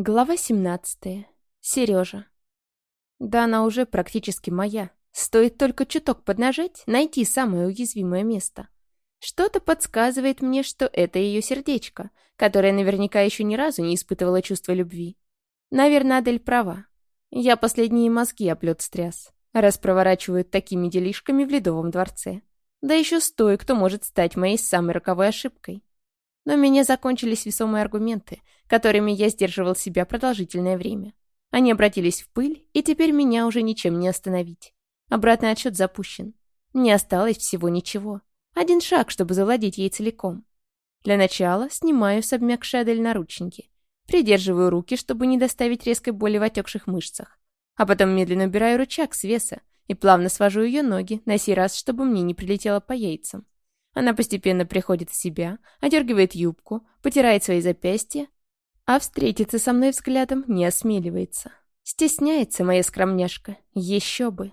Глава 17. Сережа. Да она уже практически моя. Стоит только чуток поднажать, найти самое уязвимое место. Что-то подсказывает мне, что это ее сердечко, которое наверняка еще ни разу не испытывало чувства любви. Наверное, Адель права. Я последние мозги оплет стряс, раз проворачивают такими делишками в Ледовом дворце. Да еще с той, кто может стать моей самой роковой ошибкой. Но у меня закончились весомые аргументы, которыми я сдерживал себя продолжительное время. Они обратились в пыль, и теперь меня уже ничем не остановить. Обратный отсчет запущен. Не осталось всего ничего. Один шаг, чтобы завладеть ей целиком. Для начала снимаю с обмякшей Адель наручники. Придерживаю руки, чтобы не доставить резкой боли в отекших мышцах. А потом медленно убираю рычаг с веса и плавно свожу ее ноги, на сей раз, чтобы мне не прилетело по яйцам. Она постепенно приходит в себя, одергивает юбку, потирает свои запястья, а встретиться со мной взглядом не осмеливается. Стесняется моя скромняшка. Еще бы.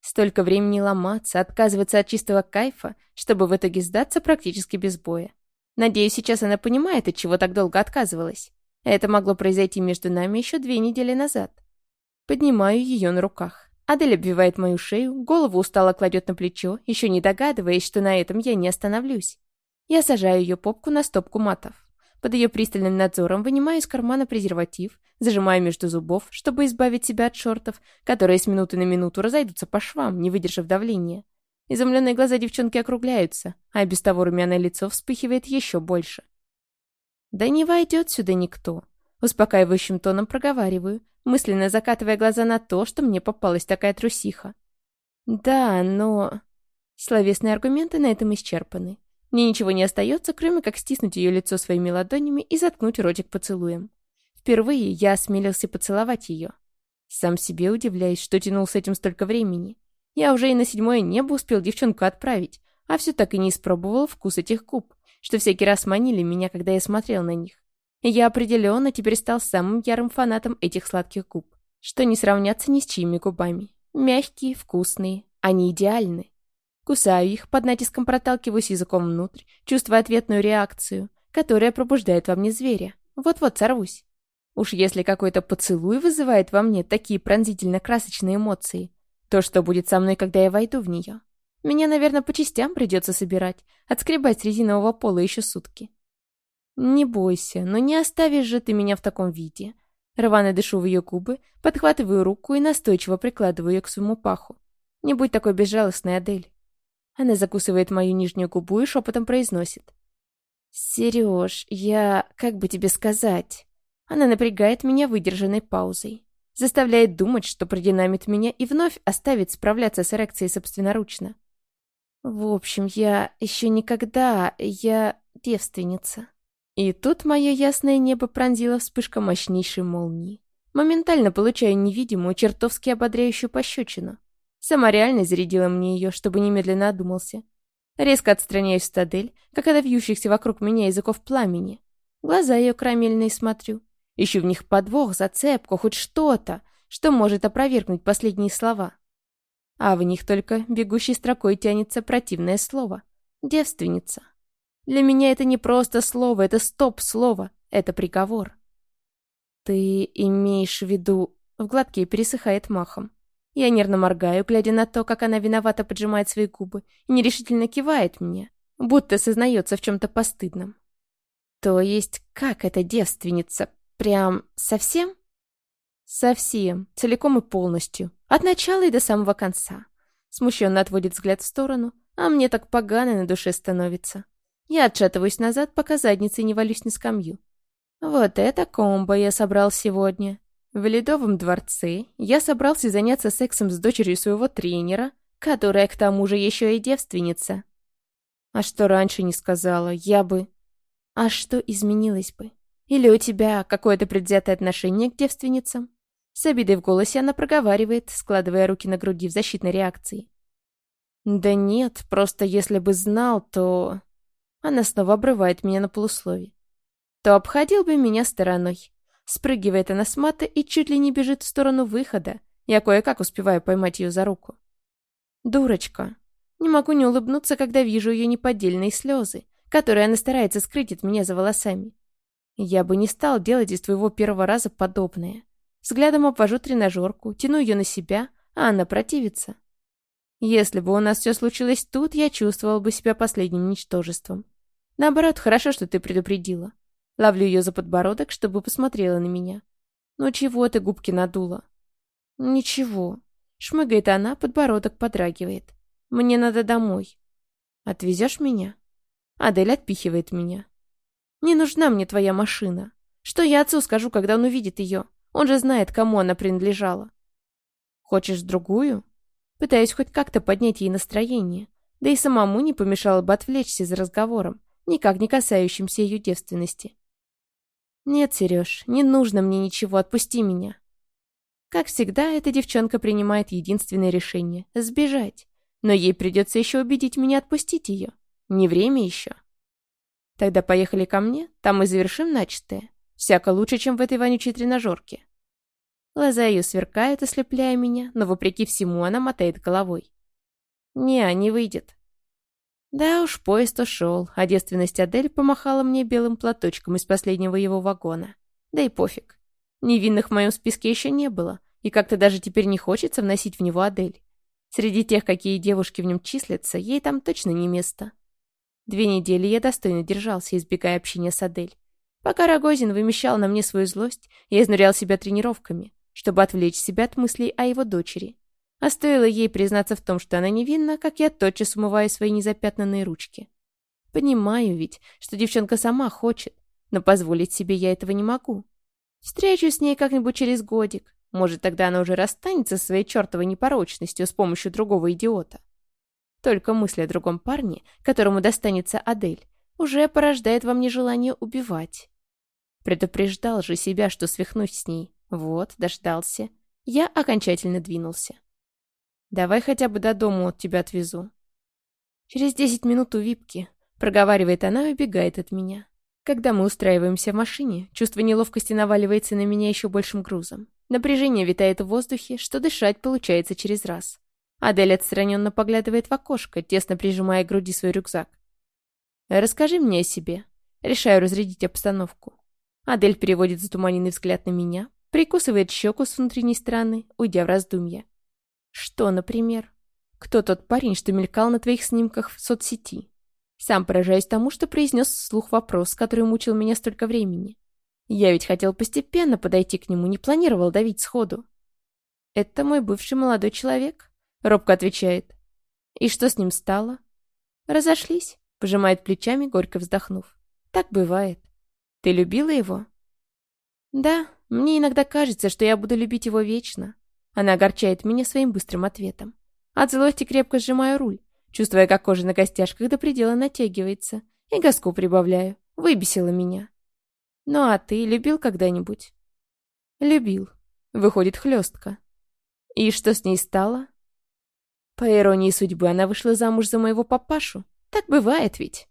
Столько времени ломаться, отказываться от чистого кайфа, чтобы в итоге сдаться практически без боя. Надеюсь, сейчас она понимает, от чего так долго отказывалась. Это могло произойти между нами еще две недели назад. Поднимаю ее на руках. Адель обвивает мою шею, голову устало кладет на плечо, еще не догадываясь, что на этом я не остановлюсь. Я сажаю ее попку на стопку матов. Под ее пристальным надзором вынимаю из кармана презерватив, зажимаю между зубов, чтобы избавить себя от шортов, которые с минуты на минуту разойдутся по швам, не выдержав давления. Изумленные глаза девчонки округляются, а без того румяное лицо вспыхивает еще больше. «Да не войдет сюда никто», — успокаивающим тоном проговариваю, мысленно закатывая глаза на то, что мне попалась такая трусиха. Да, но... Словесные аргументы на этом исчерпаны. Мне ничего не остается, кроме как стиснуть ее лицо своими ладонями и заткнуть ротик поцелуем. Впервые я осмелился поцеловать ее. Сам себе удивляюсь, что тянул с этим столько времени. Я уже и на седьмое небо успел девчонку отправить, а все так и не испробовал вкус этих губ, что всякий раз манили меня, когда я смотрел на них. Я определенно теперь стал самым ярым фанатом этих сладких губ, что не сравнятся ни с чьими губами. Мягкие, вкусные, они идеальны. Кусаю их, под натиском проталкиваюсь языком внутрь, чувствуя ответную реакцию, которая пробуждает во мне зверя. Вот-вот сорвусь. Уж если какой-то поцелуй вызывает во мне такие пронзительно-красочные эмоции, то что будет со мной, когда я войду в нее? Меня, наверное, по частям придется собирать, отскребать с резинового пола еще сутки. «Не бойся, но не оставишь же ты меня в таком виде». Рвано дышу в ее губы, подхватываю руку и настойчиво прикладываю ее к своему паху. «Не будь такой безжалостной, Адель». Она закусывает мою нижнюю губу и шепотом произносит. «Сереж, я... как бы тебе сказать?» Она напрягает меня выдержанной паузой. Заставляет думать, что продинамит меня и вновь оставит справляться с эрекцией собственноручно. В общем, я еще никогда... я девственница. И тут мое ясное небо пронзило вспышка мощнейшей молнии. Моментально получаю невидимую, чертовски ободряющую пощечину. Сама реальность зарядила мне ее, чтобы немедленно одумался. Резко отстраняюсь в стадель, как от вьющихся вокруг меня языков пламени. Глаза ее карамельные смотрю. Ищу в них подвох, зацепку, хоть что-то, что может опровергнуть последние слова. А в них только бегущей строкой тянется противное слово. Девственница. Для меня это не просто слово, это стоп-слово, это приговор. Ты имеешь в виду... В гладке пересыхает махом. Я нервно моргаю, глядя на то, как она виновато поджимает свои губы и нерешительно кивает мне, будто сознается в чем-то постыдном. То есть, как эта девственница? Прям совсем? Совсем, целиком и полностью. От начала и до самого конца. Смущенно отводит взгляд в сторону, а мне так погано на душе становится. Я отшатываюсь назад, пока задницей не валюсь на скамью. Вот это комбо я собрал сегодня. В Ледовом дворце я собрался заняться сексом с дочерью своего тренера, которая к тому же еще и девственница. А что раньше не сказала, я бы... А что изменилось бы? Или у тебя какое-то предвзятое отношение к девственницам? С обидой в голосе она проговаривает, складывая руки на груди в защитной реакции. Да нет, просто если бы знал, то... Она снова обрывает меня на полусловие. То обходил бы меня стороной. Спрыгивает она с мата и чуть ли не бежит в сторону выхода. Я кое-как успеваю поймать ее за руку. Дурочка. Не могу не улыбнуться, когда вижу ее неподдельные слезы, которые она старается скрыть от меня за волосами. Я бы не стал делать из твоего первого раза подобное. Взглядом обвожу тренажерку, тяну ее на себя, а она противится. Если бы у нас все случилось тут, я чувствовал бы себя последним ничтожеством. Наоборот, хорошо, что ты предупредила. Ловлю ее за подбородок, чтобы посмотрела на меня. Ну чего ты губки надула? Ничего. Шмыгает она, подбородок подрагивает. Мне надо домой. Отвезешь меня? Адель отпихивает меня. Не нужна мне твоя машина. Что я отцу скажу, когда он увидит ее? Он же знает, кому она принадлежала. Хочешь другую? Пытаюсь хоть как-то поднять ей настроение. Да и самому не помешало бы отвлечься за разговором, никак не касающимся ее девственности. «Нет, Сереж, не нужно мне ничего, отпусти меня». Как всегда, эта девчонка принимает единственное решение — сбежать. Но ей придется еще убедить меня отпустить ее. Не время еще. Тогда поехали ко мне, там мы завершим начатое. Всяко лучше, чем в этой вонючей тренажерке. Глаза ее сверкают, ослепляя меня, но вопреки всему она мотает головой. Не, не выйдет. Да уж, поезд ушел, а девственность Адель помахала мне белым платочком из последнего его вагона. Да и пофиг. Невинных в моем списке еще не было, и как-то даже теперь не хочется вносить в него Адель. Среди тех, какие девушки в нем числятся, ей там точно не место. Две недели я достойно держался, избегая общения с Адель. Пока Рогозин вымещал на мне свою злость, я изнурял себя тренировками чтобы отвлечь себя от мыслей о его дочери. А стоило ей признаться в том, что она невинна, как я тотчас умываю свои незапятнанные ручки. Понимаю ведь, что девчонка сама хочет, но позволить себе я этого не могу. Встречусь с ней как-нибудь через годик. Может, тогда она уже расстанется со своей чертовой непорочностью с помощью другого идиота. Только мысль о другом парне, которому достанется Адель, уже порождает во мне желание убивать. Предупреждал же себя, что свихнусь с ней, вот, дождался. Я окончательно двинулся. «Давай хотя бы до дома от тебя отвезу». «Через десять минут у Випки», — проговаривает она и убегает от меня. Когда мы устраиваемся в машине, чувство неловкости наваливается на меня еще большим грузом. Напряжение витает в воздухе, что дышать получается через раз. Адель отстраненно поглядывает в окошко, тесно прижимая к груди свой рюкзак. «Расскажи мне о себе». Решаю разрядить обстановку. Адель переводит затуманенный взгляд на меня, Прикусывает щеку с внутренней стороны, уйдя в раздумья. Что, например? Кто тот парень, что мелькал на твоих снимках в соцсети? Сам поражаюсь тому, что произнес вслух вопрос, который мучил меня столько времени. Я ведь хотел постепенно подойти к нему, не планировал давить сходу. «Это мой бывший молодой человек», — робко отвечает. «И что с ним стало?» «Разошлись», — пожимает плечами, горько вздохнув. «Так бывает. Ты любила его?» «Да, мне иногда кажется, что я буду любить его вечно. Она огорчает меня своим быстрым ответом. От злости крепко сжимаю руль, чувствуя, как кожа на костяшках до предела натягивается, и газку прибавляю. Выбесила меня. Ну а ты любил когда-нибудь? Любил. Выходит хлестка. И что с ней стало? По иронии судьбы, она вышла замуж за моего папашу. Так бывает ведь.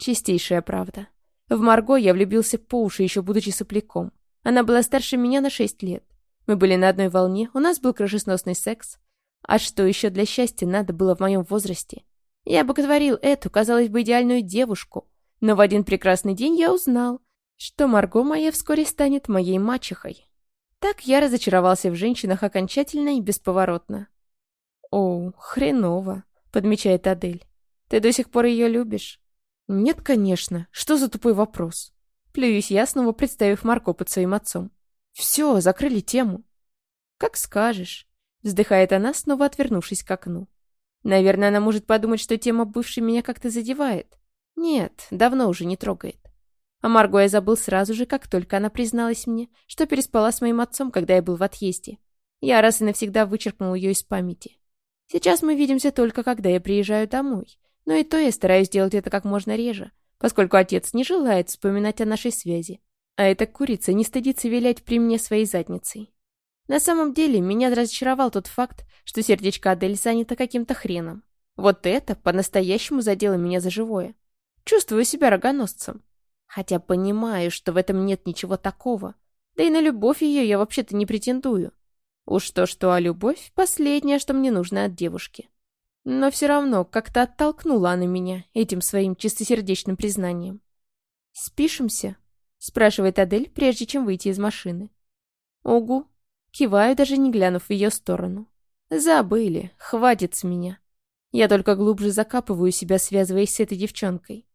Чистейшая правда. В Марго я влюбился по уши, еще будучи сопляком. Она была старше меня на шесть лет. Мы были на одной волне, у нас был крышесносный секс. А что еще для счастья надо было в моем возрасте? Я боготворил эту, казалось бы, идеальную девушку. Но в один прекрасный день я узнал, что Марго моя вскоре станет моей мачехой. Так я разочаровался в женщинах окончательно и бесповоротно. «О, хреново», — подмечает Адель. «Ты до сих пор ее любишь?» «Нет, конечно. Что за тупой вопрос?» Плююсь я, снова представив Марко под своим отцом. «Все, закрыли тему». «Как скажешь», — вздыхает она, снова отвернувшись к окну. «Наверное, она может подумать, что тема бывшей меня как-то задевает. Нет, давно уже не трогает. А Марго я забыл сразу же, как только она призналась мне, что переспала с моим отцом, когда я был в отъезде. Я раз и навсегда вычеркнул ее из памяти. Сейчас мы видимся только, когда я приезжаю домой. Но и то я стараюсь делать это как можно реже, поскольку отец не желает вспоминать о нашей связи, а эта курица не стыдится вилять при мне своей задницей. На самом деле, меня разочаровал тот факт, что сердечко Адель занято каким-то хреном. Вот это по-настоящему задело меня за живое. Чувствую себя рогоносцем. Хотя понимаю, что в этом нет ничего такого. Да и на любовь ее я вообще-то не претендую. Уж то-что, а любовь — последнее, что мне нужно от девушки. Но все равно как-то оттолкнула она меня этим своим чистосердечным признанием. «Спишемся?» Спрашивает Адель, прежде чем выйти из машины. Угу. Киваю, даже не глянув в ее сторону. Забыли, хватит с меня. Я только глубже закапываю себя, связываясь с этой девчонкой.